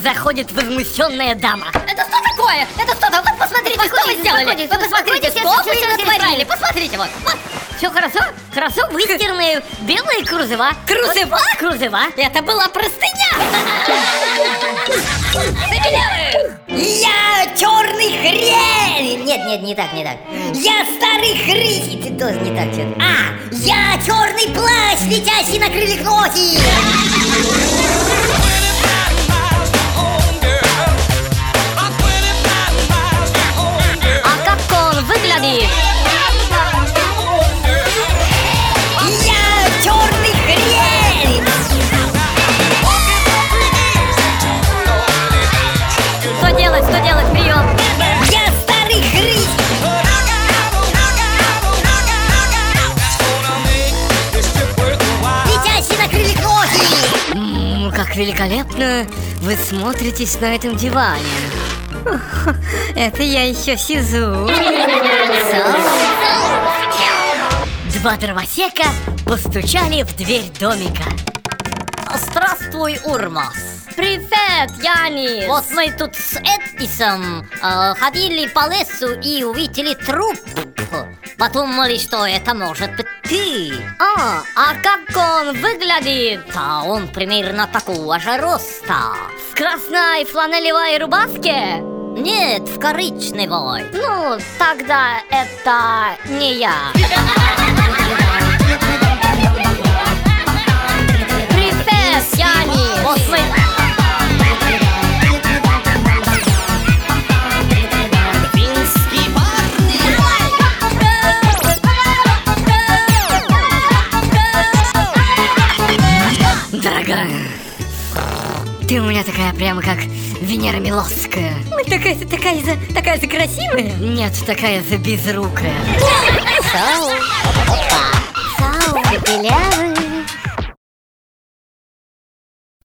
заходит возмущенная дама. Это что такое? Это что такое? Вот посмотрите, что вы сделали. Вы посмотрите, что вы натворили. Посмотрите, вот. вот. Все хорошо? Хорошо выстиранные белые крузева. Крузева? Вот, крузева. Это была простыня! Я черный хрен! Нет, нет, не так, не так. Я старый хрен! Ты тоже не так что А, я черный плащ, летящий на крыльях ночи! Как великолепно вы смотритесь на этом диване. Это я еще сижу. Два дровосека постучали в дверь домика. Здравствуй, Урмас. Привет, Яни. Вот мы тут с Эдисом э, ходили по лесу и увидели труп. Подумали, что это может быть ты. А, а как он выглядит? А он примерно такого же роста. В красной фланелевой рубашке? Нет, в коричневой. Ну, тогда это не я. Дорогая, ты у меня такая прямо как Венера Милосская. Ой, такая, такая, за- такая за красивая. Нет, такая за безрукая. Опа.